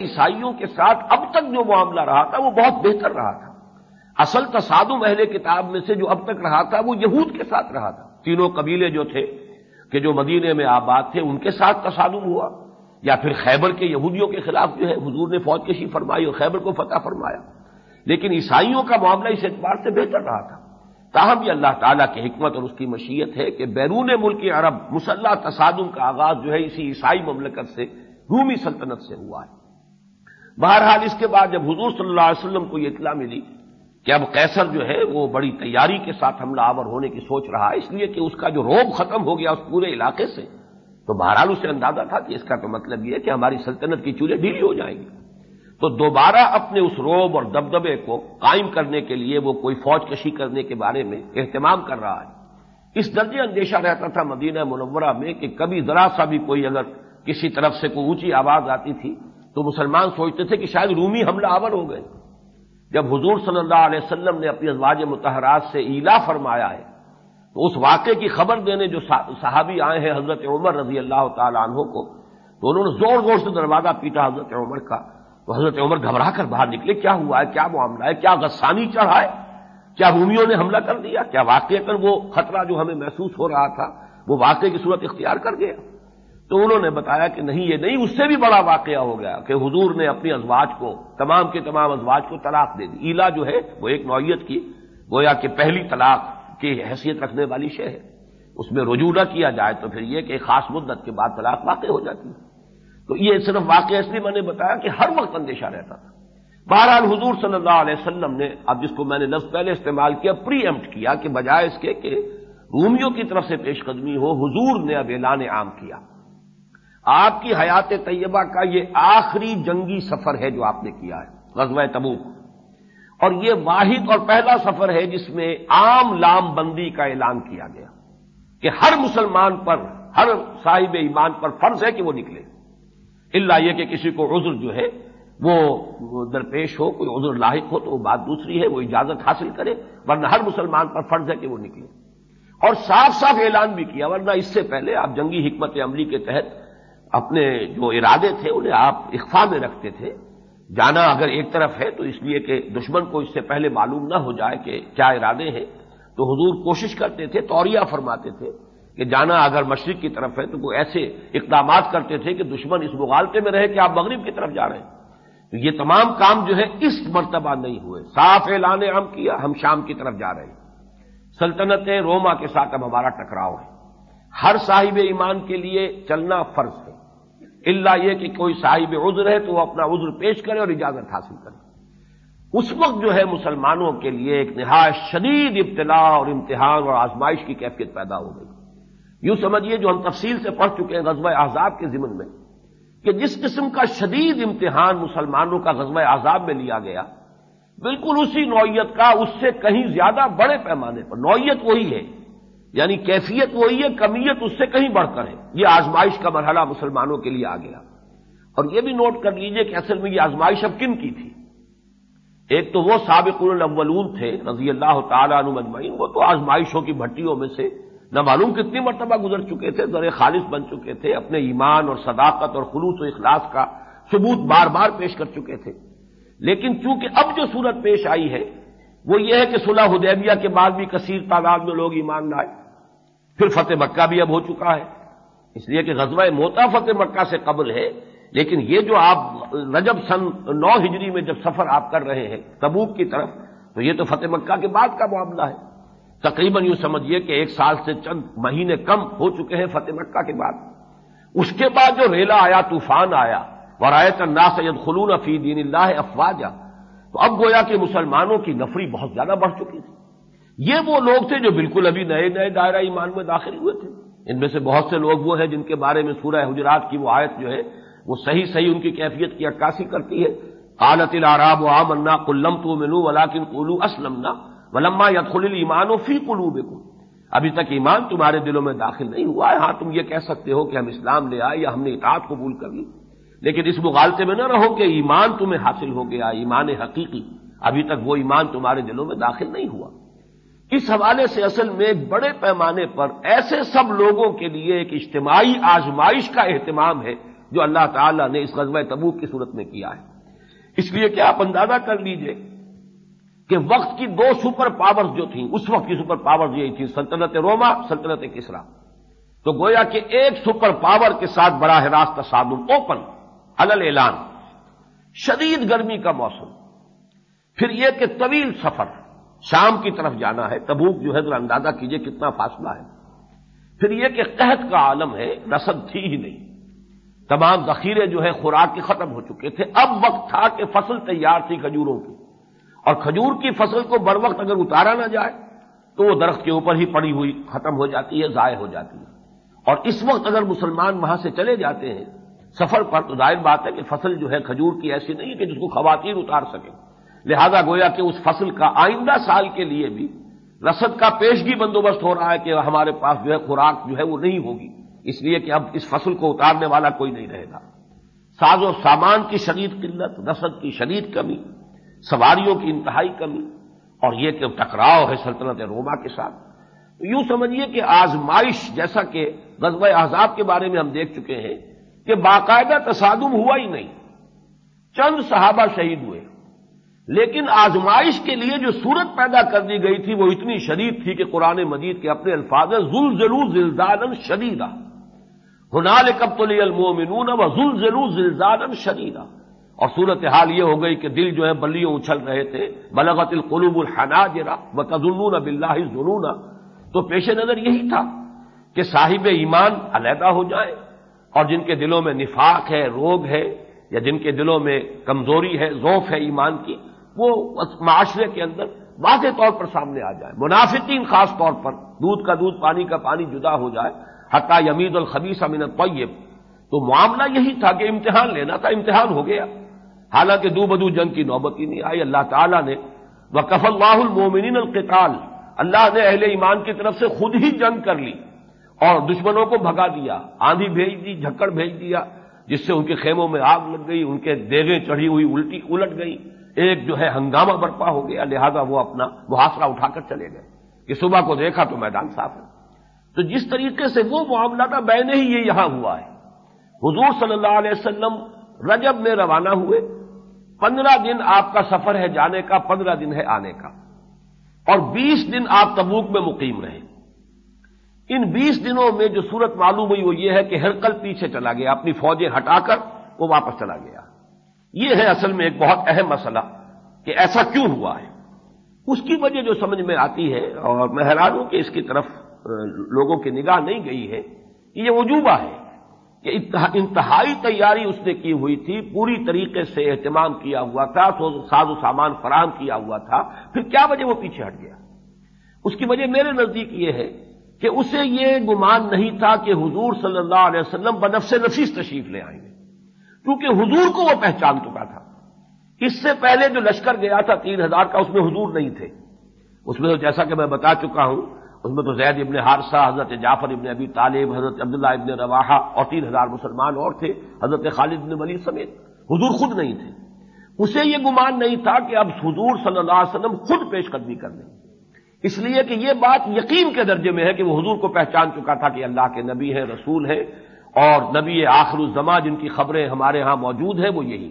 عیسائیوں کے ساتھ اب تک جو معاملہ رہا تھا وہ بہت بہتر رہا تھا۔ اصل تصادم اہل کتاب میں سے جو اب تک رہا تھا وہ یہود کے ساتھ رہا تھا۔ تینوں قبیلے جو تھے کہ جو مدینے میں آباد تھے ان کے ساتھ تصادم ہوا۔ یا پھر خیبر کے یہودیوں کے خلاف جو ہے حضور نے فوج کشی فرمائی اور خیبر کو فتح فرمایا۔ لیکن عیسائیوں کا معاملہ اس اعتبار سے بہتر رہا تھا۔ تاہم یہ اللہ تعالیٰ کی حکمت اور اس کی مشیت ہے کہ بیرون ملک عرب مسلح تصادم کا آغاز جو ہے اسی عیسائی مملکت سے، رومی سلطنت سے ہوا ہے۔ بہرحال اس کے بعد جب حضور صلی اللہ علیہ وسلم کو یہ اطلاع ملی کہ اب قیصر جو ہے وہ بڑی تیاری کے ساتھ حملہ آور ہونے کی سوچ رہا ہے، اس لیے کہ اس کا جو روب ختم ہو گیا اس پورے علاقے سے، تو بہرحال اسے اندازہ تھا کہ اس کا تو مطلب یہ ہے کہ ہماری سلطنت کی چولہے ڈھیلی ہو جائیں گی۔ تو دوبارہ اپنے اس روب اور دبدبے کو قائم کرنے کے لیے وہ کوئی فوج کشی کرنے کے بارے میں اہتمام کر رہا ہے۔ اس درجے اندیشہ رہتا تھا مدینہ منورہ میں کہ کبھی ذرا سا بھی کوئی اگر کسی طرف سے کوئی اونچی آواز آتی تھی تو مسلمان سوچتے تھے کہ شاید رومی حملہ آور ہو گئے۔ جب حضور صلی اللہ علیہ وسلم نے اپنی ازواج متحرات سے ایلا فرمایا ہے، تو اس واقعے کی خبر دینے جو صحابی آئے ہیں حضرت عمر رضی اللہ تعالی عنہ کو، تو انہوں نے زور زور سے دروازہ پیٹا حضرت عمر کا۔ تو حضرت عمر گھبرا کر باہر نکلے، کیا ہوا ہے؟ کیا معاملہ ہے؟ کیا غسانی چڑھا ہے؟ کیا رومیوں نے حملہ کر دیا؟ کیا واقع کر وہ خطرہ جو ہمیں محسوس ہو رہا تھا، وہ واقعے کی صورت اختیار کر گیا؟ تو انہوں نے بتایا کہ نہیں، یہ نہیں، اس سے بھی بڑا واقعہ ہو گیا کہ حضور نے اپنی ازواج کو، تمام کے تمام ازواج کو طلاق دے دی۔ ایلا جو ہے، وہ ایک نوعیت کی، گویا کہ پہلی طلاق کی حیثیت رکھنے والی شے ہے۔ اس میں رجوع نہ کیا جائے تو پھر یہ کہ خاص مدت کے بعد طلاق واقع ہو جاتی ہے۔ تو یہ صرف واقعہ اس لیے میں نے بتایا کہ ہر وقت اندیشہ رہتا تھا۔ بہرحال حضور صلی اللہ علیہ وسلم نے، اب جس کو میں نے لفظ پہلے استعمال کیا پری ایمٹ کیا کہ بجائے اس کے کہ رومیوں کی طرف سے پیش قدمی ہو، حضور نے اب اعلان عام کیا۔ آپ کی حیات طیبہ کا یہ آخری جنگی سفر ہے جو آپ نے کیا ہے، غزوہ تبوک۔ اور یہ واحد اور پہلا سفر ہے جس میں عام لام بندی کا اعلان کیا گیا کہ ہر مسلمان پر، ہر صاحب ایمان پر فرض ہے کہ وہ نکلے۔ اللہ یہ کہ کسی کو عذر جو ہے، وہ درپیش ہو، کوئی عذر لاحق ہو تو وہ بات دوسری ہے، وہ اجازت حاصل کرے، ورنہ ہر مسلمان پر فرض ہے کہ وہ نکلے۔ اور صاف صاف اعلان بھی کیا، ورنہ اس سے پہلے آپ جنگی حکمت عملی کے تحت اپنے جو ارادے تھے انہیں آپ اخفا میں رکھتے تھے۔ جانا اگر ایک طرف ہے تو اس لیے کہ دشمن کو اس سے پہلے معلوم نہ ہو جائے کہ کیا ارادے ہیں۔ تو حضور کوشش کرتے تھے، توریہ فرماتے تھے کہ جانا اگر مشرق کی طرف ہے تو وہ ایسے اقدامات کرتے تھے کہ دشمن اس مغالطے میں رہے کہ آپ مغرب کی طرف جا رہے ہیں۔ تو یہ تمام کام جو ہے اس مرتبہ نہیں ہوئے۔ صاف اعلان عام کیا، ہم شام کی طرف جا رہے ہیں۔ سلطنت روما کے ساتھ اب ہمارا ٹکراؤ ہے۔ ہر صاحب ایمان کے لیے چلنا فرض ہے۔ اللہ یہ کہ کوئی صاحب عذر ہے تو وہ اپنا عذر پیش کرے اور اجازت حاصل کرے۔ اس وقت جو ہے مسلمانوں کے لیے ایک نہایت شدید ابتلا اور امتحان اور آزمائش کی کیفیت پیدا ہو گئی۔ یوں سمجھیے جو ہم تفصیل سے پڑھ چکے ہیں غزوہ احزاب کے ضمن میں، کہ جس قسم کا شدید امتحان مسلمانوں کا غزوہ احزاب میں لیا گیا، بالکل اسی نوعیت کا اس سے کہیں زیادہ بڑے پیمانے پر، نوعیت وہی ہے یعنی کیفیت وہی ہے، کمیت اس سے کہیں بڑھ کر ہے۔ یہ آزمائش کا مرحلہ مسلمانوں کے لیے آ گیا۔ اور یہ بھی نوٹ کر لیجیے کہ اصل میں یہ آزمائش اب کن کی تھی؟ ایک تو وہ سابق الاولون تھے، رضی اللہ تعالیٰ عنہ مجمعین، وہ تو آزمائشوں کی بھٹیوں میں سے نہ معلوم کتنی مرتبہ گزر چکے تھے ذر خالص بن چکے تھے، اپنے ایمان اور صداقت اور خلوص و اخلاص کا ثبوت بار بار پیش کر چکے تھے۔ لیکن چونکہ اب جو صورت پیش آئی ہے، وہ یہ ہے کہ صلح حدیبیہ کے بعد بھی کثیر تعداد میں لوگ ایمان لائے۔ پھر فتح مکہ بھی اب ہو چکا ہے۔ اس لیے کہ غزوہ موتا فتح مکہ سے قبل ہے۔ لیکن یہ جو آپ رجب سن نو ہجری میں جب سفر آپ کر رہے ہیں تبوک کی طرف، تو یہ تو فتح مکہ کے بعد کا معاملہ ہے۔ تقریباً یوں سمجھیے کہ ایک سال سے چند مہینے کم ہو چکے ہیں فتح مکہ کے بعد۔ اس کے بعد جو ریلا آیا، طوفان آیا، ورایت نا سید خلون فی دین اللہ افواجہ تو اب گویا کہ مسلمانوں کی نفری بہت زیادہ بڑھ چکی تھی۔ یہ وہ لوگ تھے جو بالکل ابھی نئے نئے دائرہ ایمان میں داخل ہوئے تھے۔ ان میں سے بہت سے لوگ وہ ہیں جن کے بارے میں سورہ حجرات کی وہ آیت جو ہے وہ صحیح صحیح ان کی کیفیت کی عکاسی کرتی ہے۔ قالت العراب و آمنا کلم تو منو ولاکن کلو اسلمنا ولما یا خل ایمان و فی کلو ابھی تک ایمان تمہارے دلوں میں داخل نہیں ہوا ہے۔ ہاں تم یہ کہہ سکتے ہو کہ ہم اسلام لے آئے یا ہم نے اطاعت قبول کر لی۔ لیکن اس مغالطے میں نہ رہو کہ ایمان تمہیں حاصل ہو گیا، ایمان حقیقی۔ ابھی تک وہ ایمان تمہارے دلوں میں داخل نہیں ہوا۔ اس حوالے سے اصل میں بڑے پیمانے پر ایسے سب لوگوں کے لیے ایک اجتماعی آزمائش کا اہتمام ہے جو اللہ تعالیٰ نے اس غزوہ تبوک کی صورت میں کیا ہے۔ اس لیے کہ آپ اندازہ کر لیجیے کہ وقت کی دو سپر پاورز جو تھیں، اس وقت کی سپر پاورز یہی تھی، سلطنت روما سلطنت کسرا۔ تو گویا کہ ایک سپر پاور کے ساتھ براہ راست تصادم اوپن الل اعلان۔ شدید گرمی کا موسم۔ پھر یہ کہ طویل سفر۔ شام کی طرف جانا ہے، تبوک جو ہے، ذرا اندازہ کیجیے کتنا فاصلہ ہے۔ پھر یہ کہ قحط کا عالم ہے، رسد تھی ہی نہیں۔ تمام ذخیرے جو ہے خوراک کے ختم ہو چکے تھے۔ اب وقت تھا کہ فصل تیار تھی کھجوروں کی۔ اور کھجور کی فصل کو بر وقت اگر اتارا نہ جائے، تو وہ درخت کے اوپر ہی پڑی ہوئی ختم ہو جاتی ہے، ضائع ہو جاتی ہے۔ اور اس وقت اگر مسلمان وہاں سے چلے جاتے ہیں، سفر پر تو ظاہر بات ہے کہ فصل جو ہے، کھجور کی ایسی نہیں کہ جس کو خواتین اتار سکیں۔ لہذا گویا کہ اس فصل کا آئندہ سال کے لیے بھی رسد کا پیشگی بندوبست ہو رہا ہے کہ ہمارے پاس جو ہے خوراک جو ہے وہ نہیں ہوگی۔ اس لیے کہ اب اس فصل کو اتارنے والا کوئی نہیں رہے گا۔ ساز و سامان کی شدید قلت، رسد کی شدید کمی، سواریوں کی انتہائی کمی اور یہ کہ ٹکراؤ ہے سلطنت روما کے ساتھ۔ تو یوں سمجھیے کہ آزمائش جیسا کہ غزب احزاب کے بارے میں ہم دیکھ چکے ہیں کہ باقاعدہ تصادم ہوا ہی نہیں۔ چند صحابہ شہید ہوئے۔ لیکن آزمائش کے لیے جو صورت پیدا کر دی گئی تھی وہ اتنی شدید تھی کہ قرآن مجید کے اپنے الفاظ ظل ضرور زلزال شدیدہ ہنال کب تو المومنون و ظل ضرور زلزال شدیدہ اور صورت حال یہ ہو گئی کہ دل جو ہے بلیوں اچھل رہے تھے۔ بلغت القلوب الحنا جرا و تزنون بلّہ ضرون تو پیش نظر یہی تھا کہ صاحب ایمان علیحدہ ہو جائے۔ اور جن کے دلوں میں نفاق ہے، روگ ہے، یا جن کے دلوں میں کمزوری ہے ذوف ہے ایمان کی وہ معاشرے کے اندر واضح طور پر سامنے آ جائے۔ منافقین خاص طور پر دودھ کا دودھ، پانی کا پانی جدا ہو جائے۔ حتیٰ یمید الخبیس امین طیب تو معاملہ یہی تھا کہ امتحان لینا تھا، امتحان ہو گیا۔ حالانکہ دو بدو جنگ کی نوبت ہی نہیں آئی۔ اللہ تعالیٰ نے وہ کف اللہ المومنین القتال۔ اللہ نے اہل ایمان کی طرف سے خود ہی جنگ کر لی اور دشمنوں کو بھگا دیا۔ آندھی بھیج دی، جھکڑ بھیج دیا، جس سے ان کے خیموں میں آگ لگ گئی، ان کے دیگیں چڑھی ہوئی، الٹی، الٹ گئی۔ ایک جو ہے ہنگامہ برپا ہو گیا، لہذا وہ اپنا محاصرہ اٹھا کر چلے گئے کہ صبح کو دیکھا تو میدان صاف ہے۔ تو جس طریقے سے وہ معاملہ تھا، میں نے ہی یہ یہاں ہوا ہے۔ حضور صلی اللہ علیہ وسلم رجب میں روانہ ہوئے۔ پندرہ دن آپ کا سفر ہے جانے کا، پندرہ دن ہے آنے کا۔ اور بیس دن آپ تبوک میں مقیم رہے۔ ان بیس دنوں میں جو صورت معلوم ہوئی وہ یہ ہے کہ ہرکل پیچھے چلا گیا، اپنی فوجیں ہٹا کر وہ واپس چلا گیا۔ یہ ہے اصل میں ایک بہت اہم مسئلہ کہ ایسا کیوں ہوا ہے؟ اس کی وجہ جو سمجھ میں آتی ہے، اور میں حیران ہوں کہ اس کی طرف لوگوں کی نگاہ نہیں گئی ہے یہ وجوبہ ہے کہ انتہائی تیاری اس نے کی ہوئی تھی، پوری طریقے سے اہتمام کیا ہوا تھا ساز و سامان فراہم کیا ہوا تھا، پھر کیا وجہ وہ پیچھے ہٹ گیا؟ اس کی وجہ میرے نزدیک یہ ہے کہ اسے یہ گمان نہیں تھا کہ حضور صلی اللہ علیہ وسلم بنفس نفیس تشریف لے آئیں گے۔ کیونکہ حضور کو وہ پہچان چکا تھا۔ اس سے پہلے جو لشکر گیا تھا تین ہزار کا، اس میں حضور نہیں تھے۔ اس میں تو جیسا کہ میں بتا چکا ہوں، اس میں تو زید ابن حادثہ حضرت جعفر ابن ابی طالب، حضرت عبداللہ ابن رواحہ اور تین ہزار مسلمان اور تھے، حضرت خالد ابن ولی سمیت۔ حضور خود نہیں تھے۔ اسے یہ گمان نہیں تھا کہ اب حضور صلی اللہ علیہ وسلم خود پیش قدمی کر لیں۔ اس لیے کہ یہ بات یقین کے درجے میں ہے کہ وہ حضور کو پہچان چکا تھا کہ اللہ کے نبی ہے رسول ہے اور نبی آخر الزما جن کی خبریں ہمارے ہاں موجود ہیں وہ یہی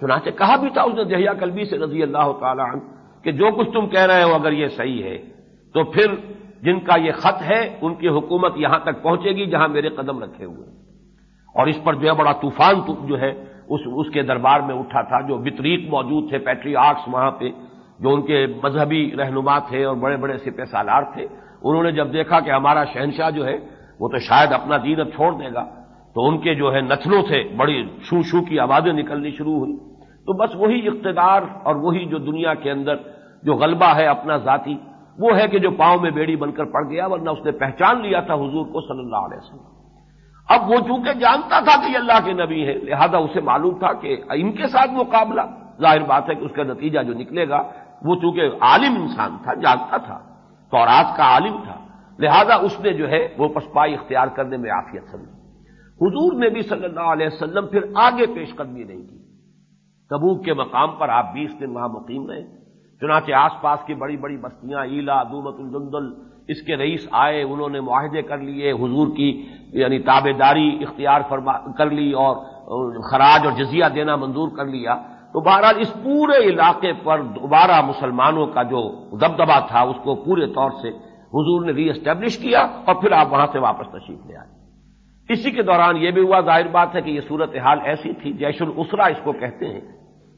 چنانچہ کہا بھی تھا اس نے دہیا کلبی سے رضی اللہ تعالیٰ عنہ کہ جو کچھ تم کہہ رہے ہو اگر یہ صحیح ہے تو پھر جن کا یہ خط ہے ان کی حکومت یہاں تک پہنچے گی جہاں میرے قدم رکھے ہوئے اور اس پر جو ہے بڑا طوفان جو ہے اس اس کے دربار میں اٹھا تھا، جو بطریق موجود تھے پیٹری آرٹس وہاں پہ، جو ان کے مذہبی رہنما تھے اور بڑے بڑے سپہ سالار تھے۔ انہوں نے جب دیکھا کہ ہمارا شہنشاہ جو ہے وہ تو شاید اپنا دین اب چھوڑ دے گا۔ تو ان کے جو ہے نتلوں سے بڑی شو شو کی آوازیں نکلنی شروع ہوئی۔ تو بس وہی اقتدار اور وہی جو دنیا کے اندر جو غلبہ ہے اپنا ذاتی، وہ ہے کہ جو پاؤں میں بیڑی بن کر پڑ گیا، ورنہ اس نے پہچان لیا تھا حضور کو صلی اللہ علیہ وسلم۔ اب وہ چونکہ جانتا تھا کہ یہ اللہ کے نبی ہے لہذا اسے معلوم تھا کہ ان کے ساتھ مقابلہ۔ ظاہر بات ہے کہ اس کا نتیجہ جو نکلے گا، وہ چونکہ عالم انسان تھا، جانتا تھا تو کا عالم تھا۔ لہذا اس نے جو ہے وہ پسپائی اختیار کرنے میں آفیت سمجھی۔ حضور نے بھی صلی اللہ علیہ وسلم پھر آگے پیش قدمی نہیں کی۔ تبوک کے مقام پر آپ بیس دن وہاں مقیم رہے۔ چنانچہ آس پاس کی بڑی بڑی بستیاں، ایلا دومت الجندل، اس کے رئیس آئے، انہوں نے معاہدے کر لیے، حضور کی یعنی تابے داری اختیار فرما کر لی اور خراج اور جزیہ دینا منظور کر لیا۔ تو بہرحال اس پورے علاقے پر دوبارہ مسلمانوں کا جو دبدبا تھا، اس کو پورے طور سے حضور نے ری اسٹیبلش کیا اور پھر آپ وہاں سے واپس تشریف لے آئے۔ اسی کے دوران یہ بھی ہوا، ظاہر بات ہے کہ یہ صورت حال ایسی تھی، جیش الاسرا اس کو کہتے ہیں۔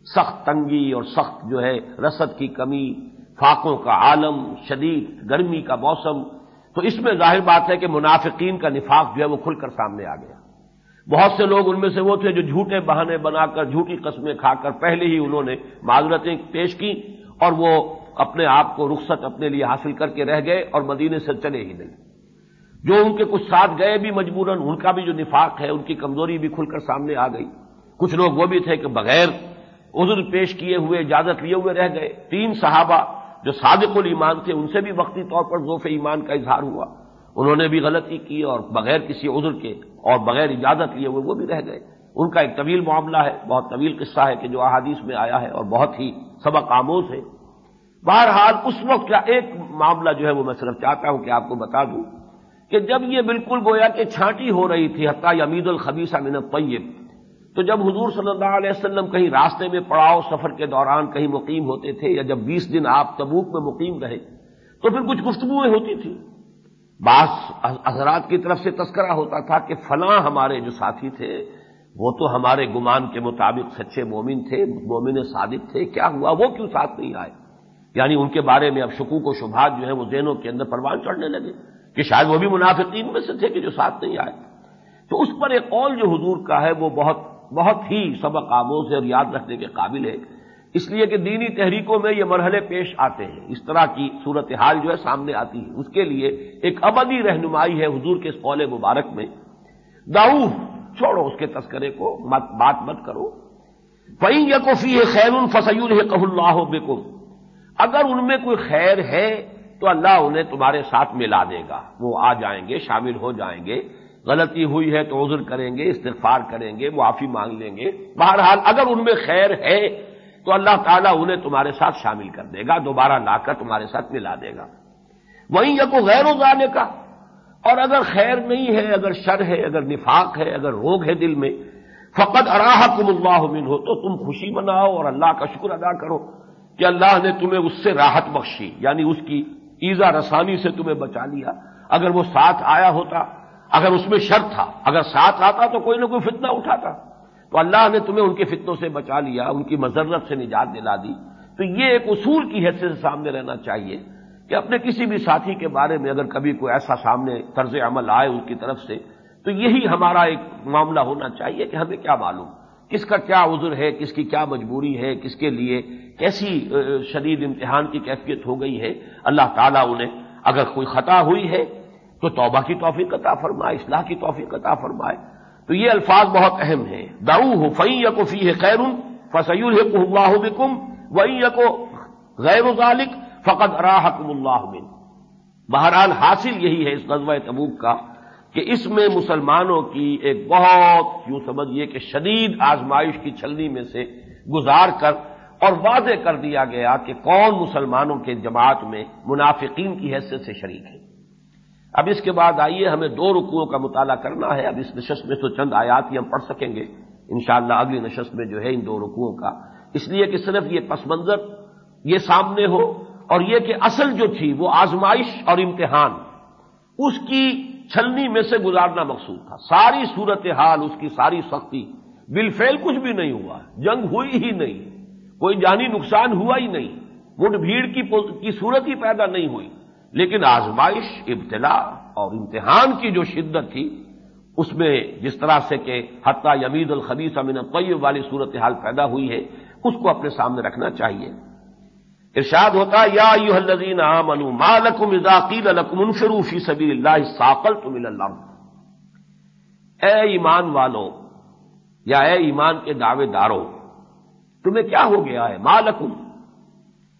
سخت تنگی اور سخت جو ہے رسد کی کمی، فاقوں کا عالم، شدید گرمی کا موسم۔ تو اس میں ظاہر بات ہے کہ منافقین کا نفاق جو ہے وہ کھل کر سامنے آ گیا۔ بہت سے لوگ ان میں سے وہ تھے جو جھوٹے بہانے بنا کر، جھوٹی قسمیں کھا کر پہلے ہی انہوں نے معذرتیں پیش کی اور وہ اپنے آپ کو رخصت اپنے لیے حاصل کر کے رہ گئے اور مدینے سے چلے ہی نہیں۔ جو ان کے کچھ ساتھ گئے بھی مجبوراً، ان کا بھی جو نفاق ہے، ان کی کمزوری بھی کھل کر سامنے آ گئی۔ کچھ لوگ وہ بھی تھے کہ بغیر عذر پیش کیے ہوئے، اجازت لیے ہوئے رہ گئے۔ تین صحابہ جو صادق الایمان تھے، ان سے بھی وقتی طور پر ذوف ایمان کا اظہار ہوا۔ انہوں نے بھی غلطی کی اور بغیر کسی عذر کے اور بغیر اجازت لیے ہوئے وہ بھی رہ گئے۔ ان کا ایک طویل معاملہ ہے، بہت طویل قصہ ہے کہ جو احادیث میں آیا ہے اور بہت ہی سبق آموز ہے۔ بہرحال اس وقت کا ایک معاملہ جو ہے وہ میں صرف چاہتا ہوں کہ آپ کو بتا دوں کہ جب یہ بالکل گویا کہ چھانٹی ہو رہی تھی، حتیٰ امید الخبیسہ من الطیب، تو جب حضور صلی اللہ علیہ وسلم کہیں راستے میں پڑاؤ سفر کے دوران کہیں مقیم ہوتے تھے یا جب بیس دن آپ تبوک میں مقیم رہے، تو پھر کچھ گفتگویں ہوتی تھی بعض حضرات کی طرف سے تذکرہ ہوتا تھا کہ فلاں ہمارے جو ساتھی تھے، وہ تو ہمارے گمان کے مطابق سچے مومن تھے، مومن صادق تھے، کیا ہوا؟ وہ کیوں ساتھ نہیں آئے؟ یعنی ان کے بارے میں اب شکوک و شبہات جو ہے وہ ذہنوں کے اندر پروان چڑھنے لگے کہ شاید وہ بھی منافقین میں سے تھے کہ جو ساتھ نہیں آئے۔ تو اس پر ایک قول جو حضور کا ہے وہ بہت بہت ہی سبق آموز ہے اور یاد رکھنے کے قابل ہے۔ اس لیے کہ دینی تحریکوں میں یہ مرحلے پیش آتے ہیں۔ اس طرح کی صورتحال جو ہے سامنے آتی ہے۔ اس کے لیے ایک ابدی رہنمائی ہے حضور کے اس قول مبارک میں۔ داؤ چھوڑو اس کے تذکرے کو، مت، بات مت کرو۔ فعی یقفی ہے خیر الفسیل ہے کہ اللہ بکم اگر ان میں کوئی خیر ہے تو اللہ انہیں تمہارے ساتھ ملا دے گا۔ وہ آ جائیں گے، شامل ہو جائیں گے۔ غلطی ہوئی ہے تو عذر کریں گے، استغفار کریں گے، معافی مانگ لیں گے۔ بہرحال اگر ان میں خیر ہے تو اللہ تعالیٰ انہیں تمہارے ساتھ شامل کر دے گا، دوبارہ لا کر تمہارے ساتھ ملا دے گا۔ وہیں یہ کو غیر ازانے کا اور اگر خیر نہیں ہے، اگر شر ہے، اگر نفاق ہے، اگر روگ ہے دل میں فقط اراہ کم اللہ ہو تو تم خوشی مناؤ اور اللہ کا شکر ادا کرو۔ کہ اللہ نے تمہیں اس سے راحت بخشی یعنی اس کی ایزا رسانی سے تمہیں بچا لیا۔ اگر وہ ساتھ آیا ہوتا، اگر اس میں شرط تھا، اگر ساتھ آتا تو کوئی نہ کوئی فتنہ اٹھاتا۔ تو اللہ نے تمہیں ان کے فتنوں سے بچا لیا، ان کی مذرت سے نجات دلا دی۔ تو یہ ایک اصول کی حیثیت سے سامنے رہنا چاہیے کہ اپنے کسی بھی ساتھی کے بارے میں اگر کبھی کوئی ایسا سامنے طرز عمل آئے اس کی طرف سے، تو یہی ہمارا ایک معاملہ ہونا چاہیے کہ ہمیں کیا معلوم۔ کس کا کیا عذر ہے، کس کی کیا مجبوری ہے، کس کے لیے کیسی شدید امتحان کی کیفیت ہو گئی ہے۔ اللہ تعالیٰ انہیں اگر کوئی خطا ہوئی ہے تو توبہ کی توفیق عطا فرمائے، اصلاح کی توفیق عطا فرمائے۔ تو یہ الفاظ بہت اہم ہیں۔ داؤ ہو فی یا کو فی ہے خیر فسیل ہے اللہ بکم وئی یا کو غیر ذالک فقط راحکم اللہ بن بہرحال حاصل یہی ہے اس غزوہ تبوک کا۔ کہ اس میں مسلمانوں کی ایک بہت یوں سمجھیے کہ شدید آزمائش کی چھلنی میں سے گزار کر اور واضح کر دیا گیا کہ کون مسلمانوں کے جماعت میں منافقین کی حیثیت سے شریک ہے اب اس کے بعد آئیے، ہمیں دو رکوعوں کا مطالعہ کرنا ہے۔ اب اس نشست میں تو چند آیات ہی ہم پڑھ سکیں گے۔ انشاءاللہ اگلی نشست میں جو ہے ان دو رکوعوں کا۔ اس لیے کہ صرف یہ پس منظر، یہ سامنے ہو اور یہ کہ اصل جو تھی وہ آزمائش اور امتحان، اس کی چھلنی میں سے گزارنا مقصود تھا۔ ساری صورت حال اس کی ساری سختی۔ بالفعل کچھ بھی نہیں ہوا۔ جنگ ہوئی ہی نہیں۔ کوئی جانی نقصان ہوا ہی نہیں۔ مٹ بھیڑ کی صورت ہی پیدا نہیں ہوئی۔ لیکن آزمائش، ابتلا اور امتحان کی جو شدت تھی، اس میں جس طرح سے کہ حتیٰ یمید الخبیس امین طیب والی صورت حال پیدا ہوئی ہے، اس کو اپنے سامنے رکھنا چاہیے۔ ارشاد ہوتا یا یو الذین آمنوا، ما لکم اذا قیل لکم انفروا فی سبیل اللہ ساقلتم الى الارض۔ اے ایمان والو یا اے ایمان کے دعوے داروں تمہیں کیا ہو گیا ہے؟ ما لکم۔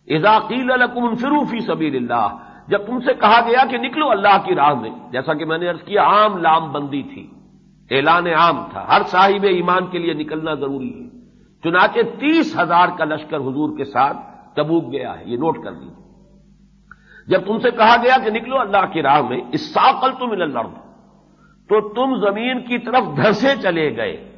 اذا قیل لکم انفروا فی سبیل اللہ۔ جب تم سے کہا گیا کہ نکلو اللہ کی راہ میں، جیسا کہ میں نے عرض کیا، عام لام بندی تھی، اعلان عام تھا، ہر صاحب ایمان کے لیے نکلنا ضروری ہے۔ چنانچہ تیس ہزار کا لشکر حضور کے ساتھ تبوک گیا ہے، یہ نوٹ کر دیجیے جب تم سے کہا گیا کہ نکلو اللہ کی راہ میں اس ساقل تم الارض، تو تم زمین کی طرف دھسے چلے گئے۔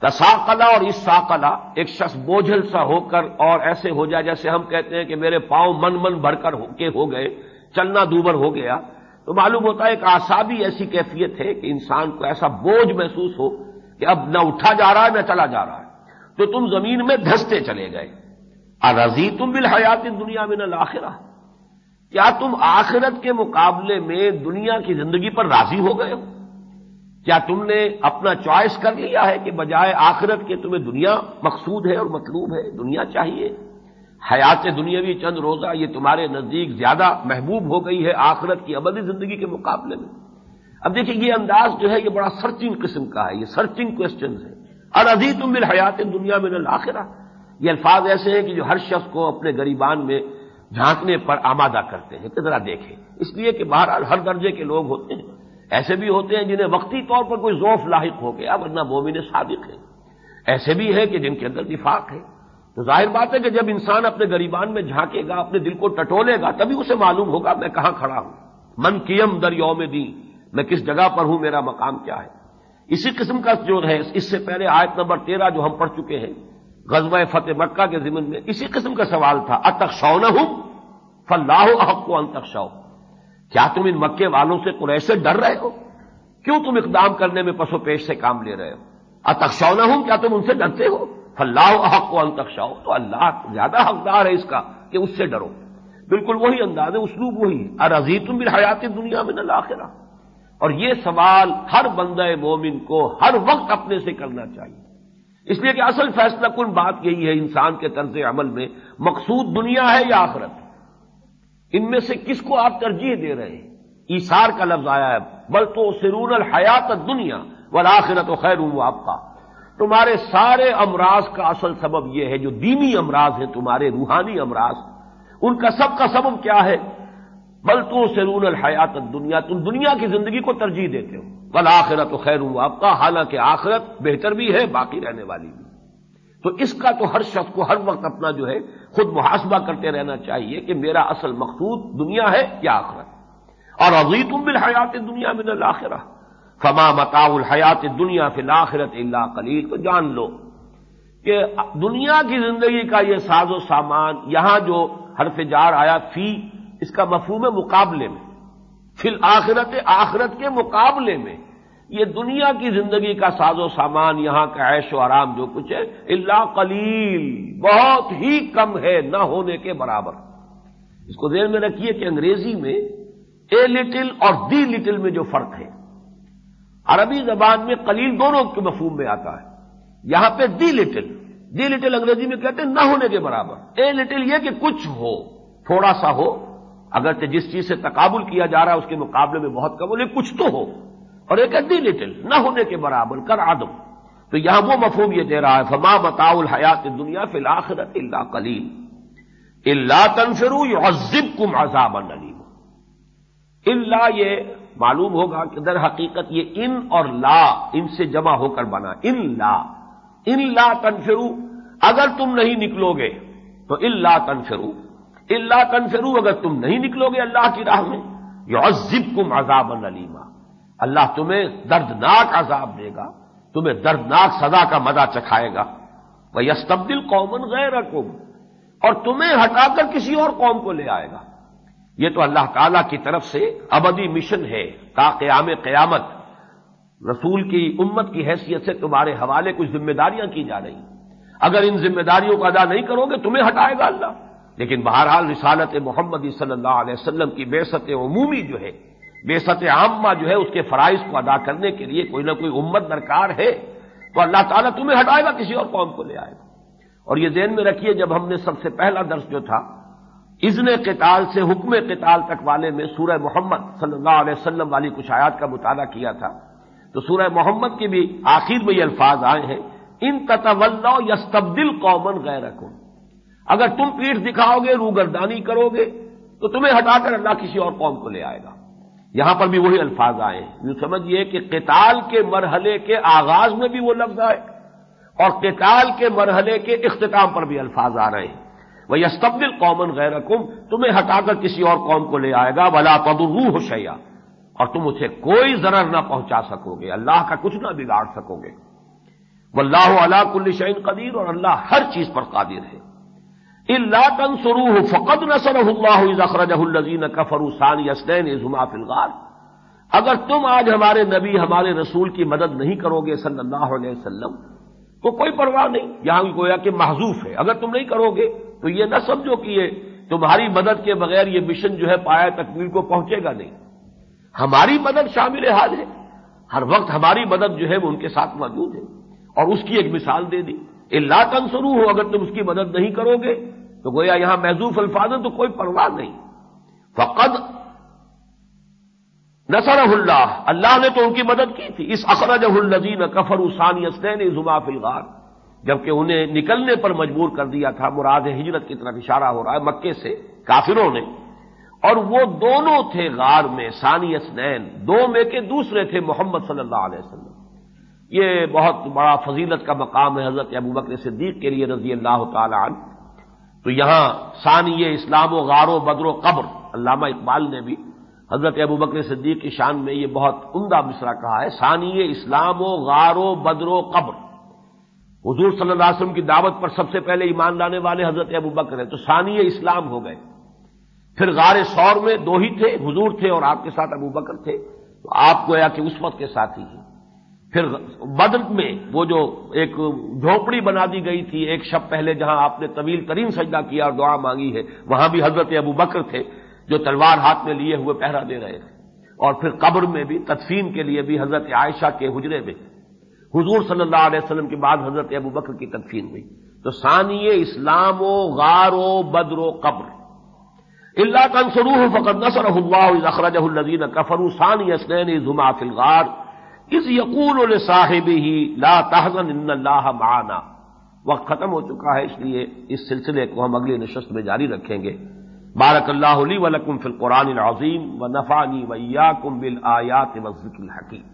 تساقلا اور اس ساقلا ایک شخص بوجھل سا ہو کر اور ایسے ہو جائے جیسے ہم کہتے ہیں کہ میرے پاؤں من من بھر کر کے ہو گئے، چلنا دوبر ہو گیا۔ تو معلوم ہوتا ہے ایک آسابی ایسی کیفیت ہے کہ انسان کو ایسا بوجھ محسوس ہو کہ اب نہ اٹھا جا رہا ہے، نہ چلا جا رہا ہے۔ تو تم زمین میں دھستے چلے گئے۔ ارضی تم بالحیات دنیا میں نہ کیا تم آخرت کے مقابلے میں دنیا کی زندگی پر راضی ہو گئے ہو؟ کیا تم نے اپنا چوائس کر لیا ہے کہ بجائے آخرت کے تمہیں دنیا مقصود ہے اور مطلوب ہے، دنیا چاہیے؟ حیات دنیاوی چند روزہ، یہ تمہارے نزدیک زیادہ محبوب ہو گئی ہے آخرت کی ابدی زندگی کے مقابلے میں۔ اب دیکھیں، یہ انداز جو ہے، یہ بڑا سرچنگ قسم کا ہے، یہ سرچنگ کوشچن ہے اور ابھی تم بھی حیات دنیا میں نہ یہ الفاظ ایسے ہیں کہ جو ہر شخص کو اپنے گریبان میں جھانکنے پر آمادہ کرتے ہیں، کہ ذرا دیکھیں۔ اس لیے کہ بہرحال ہر درجے کے لوگ ہوتے ہیں۔ ایسے بھی ہوتے ہیں جنہیں وقتی طور پر کوئی ذوف لاحق ہو گیا، ورنہ مومن صادق ہے ایسے بھی ہے کہ جن کے اندر نفاق ہے۔ تو ظاہر بات ہے کہ جب انسان اپنے گریبان میں جھانکے گا، اپنے دل کو ٹٹولے گا، تبھی اسے معلوم ہوگا میں کہاں کھڑا ہوں۔ من کیم در یوم دی میں کس جگہ پر ہوں، میرا مقام کیا ہے۔ اسی قسم کا جو ہے، اس سے پہلے آیت نمبر تیرہ جو ہم پڑھ چکے ہیں غزوہ فتح مکہ کے ضمن میں اسی قسم کا سوال تھا اتخشو نہ ہوں فلاح حق کو انتخشاؤ کیا تم ان مکے والوں سے قریش سے ڈر رہے ہو؟ کیوں تم اقدام کرنے میں پسو پیش سے کام لے رہے ہو؟ اتخشو نہ ہوں کیا تم ان سے ڈرتے ہو؟ فلاح حق کو انتخشاؤ تو اللہ زیادہ حقدار ہے اس کا کہ اس سے ڈرو۔ بالکل وہی انداز ہے، اسلوب وہی۔ اور تم بھی حیات دنیا میں نہ اور یہ سوال ہر بندہ مومن کو ہر وقت اپنے سے کرنا چاہیے۔ اس لیے کہ اصل فیصلہ کن بات یہی ہے، انسان کے طرز عمل میں مقصود دنیا ہے یا آخرت؟ ان میں سے کس کو آپ ترجیح دے رہے ہیں؟ ایسار کا لفظ آیا ہے، بل تو سرون الحیات دنیا و خیر ہوں آپ کا تمہارے سارے امراض کا اصل سبب یہ ہے، جو دینی امراض ہیں، تمہارے روحانی امراض۔ ان کا سب کا سبب کیا ہے؟ بل تو سرون الحیات دنیا تم دنیا کی زندگی کو ترجیح دیتے ہو۔ بل آخرت و خیر ہوں آپ کا حالانکہ آخرت بہتر بھی ہے، باقی رہنے والی بھی۔ تو اس کا تو ہر شخص کو ہر وقت اپنا جو ہے، خود محاسبہ کرتے رہنا چاہیے کہ میرا اصل مقصود دنیا ہے یا آخرت۔ اور ابھی تم بھی حیات دنیا میں نہ فما متا الحیات دنیا فی الآخرت اللہ کلیل تو جان لو کہ دنیا کی زندگی کا یہ ساز و سامان، یہاں جو حرف جار آیا فی، اس کا مفہوم مقابلے میں۔ فی الآخرت آخرت کے مقابلے میں یہ دنیا کی زندگی کا ساز و سامان، یہاں کا عیش و آرام جو کچھ ہے اللہ قلیل، بہت ہی کم ہے، نہ ہونے کے برابر۔ اس کو دیر میں رکھیے کہ انگریزی میں اے لٹل اور دی لٹل میں جو فرق ہے، عربی زبان میں قلیل دونوں کے مفہوم میں آتا ہے۔ یہاں پہ دی لٹل دی لٹل انگریزی میں کہتے ہیں نہ ہونے کے برابر۔ اے لٹل یہ کہ کچھ ہو، تھوڑا سا ہو اگرچہ جس چیز سے تقابل کیا جا رہا ہے، اس کے مقابلے میں بہت کم ہو لیکن کچھ تو ہو۔ اور ایک ادی لٹل، نہ ہونے کے برابر، کر آدم تو یہاں وہ مفہوم یہ دے رہا ہے، فما بتاؤ الحیات دنیا فی الآخرت اللہ کلیم اللہ تنفرو یعذب کم عذاب علیم اللہ یہ معلوم ہوگا کہ در حقیقت یہ ان اور لا، ان سے جمع ہو کر بنا۔ ان لا ان لا تنفرو اگر تم نہیں نکلو گے تو اللہ تنفرو اللہ تنفرو اگر تم نہیں نکلو گے اللہ کی راہ میں یعذب کم عذاب علیما اللہ تمہیں دردناک عذاب دے گا، تمہیں دردناک سزا کا مزہ چکھائے گا۔ وہ یستبدل قومن غیر اور تمہیں ہٹا کر کسی اور قوم کو لے آئے گا۔ یہ تو اللہ تعالی کی طرف سے ابدی مشن ہے، تا قیام قیامت۔ رسول کی، امت کی حیثیت سے تمہارے حوالے کچھ ذمہ داریاں کی جا رہی۔ اگر ان ذمہ داریوں کو ادا نہیں کرو گے، تمہیں ہٹائے گا اللہ۔ لیکن بہرحال رسالت محمد صلی اللہ علیہ وسلم کی بے ست عمومی جو ہے بے عامہ جو ہے، اس کے فرائض کو ادا کرنے کے لیے کوئی نہ کوئی امت درکار ہے۔ تو اللہ تعالیٰ تمہیں ہٹائے گا، کسی اور قوم کو لے آئے گا۔ اور یہ ذہن میں رکھیے، جب ہم نے سب سے پہلا درس جو تھا ازن قتال سے حکم قتال تک والے میں سورہ محمد صلی اللہ علیہ وسلم والی کچھ آیات کا مطالعہ کیا تھا۔ تو سورہ محمد کے بھی آخر میں یہ الفاظ آئے ہیں، ان تطول یستبدل قومن غیر اگر تم پیٹھ دکھاؤ گے، روگردانی کرو گے، تو تمہیں ہٹا کر اللہ کسی اور قوم کو لے آئے گا۔ یہاں پر بھی وہی الفاظ آئے ہیں۔ یوں سمجھیے کہ قتال کے مرحلے کے آغاز میں بھی وہ لفظ آئے، اور قتال کے مرحلے کے اختتام پر بھی الفاظ آ رہے ہیں۔ وہ یستبل قومن غیر تمہیں ہٹا کر کسی اور قوم کو لے آئے گا۔ ولا تدرو شیا اور تم اسے کوئی ضرر نہ پہنچا سکو گے، اللہ کا کچھ نہ بگاڑ سکو گے۔ وہ اللہ کل شعین قدیر اور اللہ ہر چیز پر قادر ہے۔ اللہ تن سرو فقد نسر اللہ اخرج الزین کفروسان یسین زما فلغار اگر تم آج ہمارے نبی، ہمارے رسول کی مدد نہیں کرو گے صلی اللہ علیہ وسلم، تو کوئی پرواہ نہیں. یہاں گویا کہ محضوف ہے. اگر تم نہیں کرو گے، تو یہ نہ سمجھو کہ یہ تمہاری مدد کے بغیر یہ مشن جو ہے پایا تکمیل کو پہنچے گا نہیں. ہماری مدد شامل حال ہے. ہر وقت ہماری مدد جو ہے وہ ان کے ساتھ موجود ہے. اور اس کی ایک مثال دے دی. اللہ تنسرو ہو اگر تم اس کی مدد نہیں کرو گے تو گویا یہاں محضوف الفاظ تو کوئی پرواہ نہیں۔ فقد نصر اللہ اللہ نے تو ان کی مدد کی تھی۔ اس اخرج النزین کفر ثانی اسنین زما فلغار جبکہ انہیں نکلنے پر مجبور کر دیا تھا۔ مراد ہجرت کی طرف اشارہ ہو رہا ہے مکے سے کافروں نے۔ اور وہ دونوں تھے غار میں ثانی اسنین دو میں کے دوسرے تھے محمد صلی اللہ علیہ وسلم۔ یہ بہت بڑا فضیلت کا مقام ہے حضرت ابو بکر صدیق کے لیے رضی اللہ تعالی عنہ۔ تو یہاں ثانی اسلام و غار و بدر و قبر، علامہ اقبال نے بھی حضرت ابو بکر صدیق کی شان میں یہ بہت عمدہ مصرا کہا ہے ثانی اسلام و غار و بدر و قبر۔ حضور صلی اللہ علیہ وسلم کی دعوت پر سب سے پہلے ایمان لانے والے حضرت ابو بکر ہیں، تو ثانی اسلام ہو گئے۔ پھر غار سور میں دو ہی تھے، حضور تھے اور آپ کے ساتھ ابو بکر تھے، تو آپ کو یا کہ اس وقت کے ساتھ ہی پھر بدر میں وہ جو ایک جھوپڑی بنا دی گئی تھی، ایک شب پہلے جہاں آپ نے طویل ترین سجدہ کیا اور دعا مانگی ہے، وہاں بھی حضرت ابو بکر تھے جو تلوار ہاتھ میں لیے ہوئے پہرا دے رہے تھے اور پھر قبر میں بھی، تدفین کے لیے بھی حضرت عائشہ کے حجرے میں۔ حضور صلی اللہ علیہ وسلم کے بعد حضرت ابو بکر کی تدفین ہوئی۔ تو ثانی اسلام و غار و بدر و قبر۔ اللہ کنسروح فقط نصر اللہ اخرج النزین کفر ثانی اسنین زما فلغار اس یقول صاحب ہی لا تحزن ان اللہ معنا. وقت ختم ہو چکا ہے، اس لیے اس سلسلے کو ہم اگلی نشست میں جاری رکھیں گے۔ بارک اللہ علی ولکم فی القرآن العظیم و نفانی ویا کم بل آیات الحکیم۔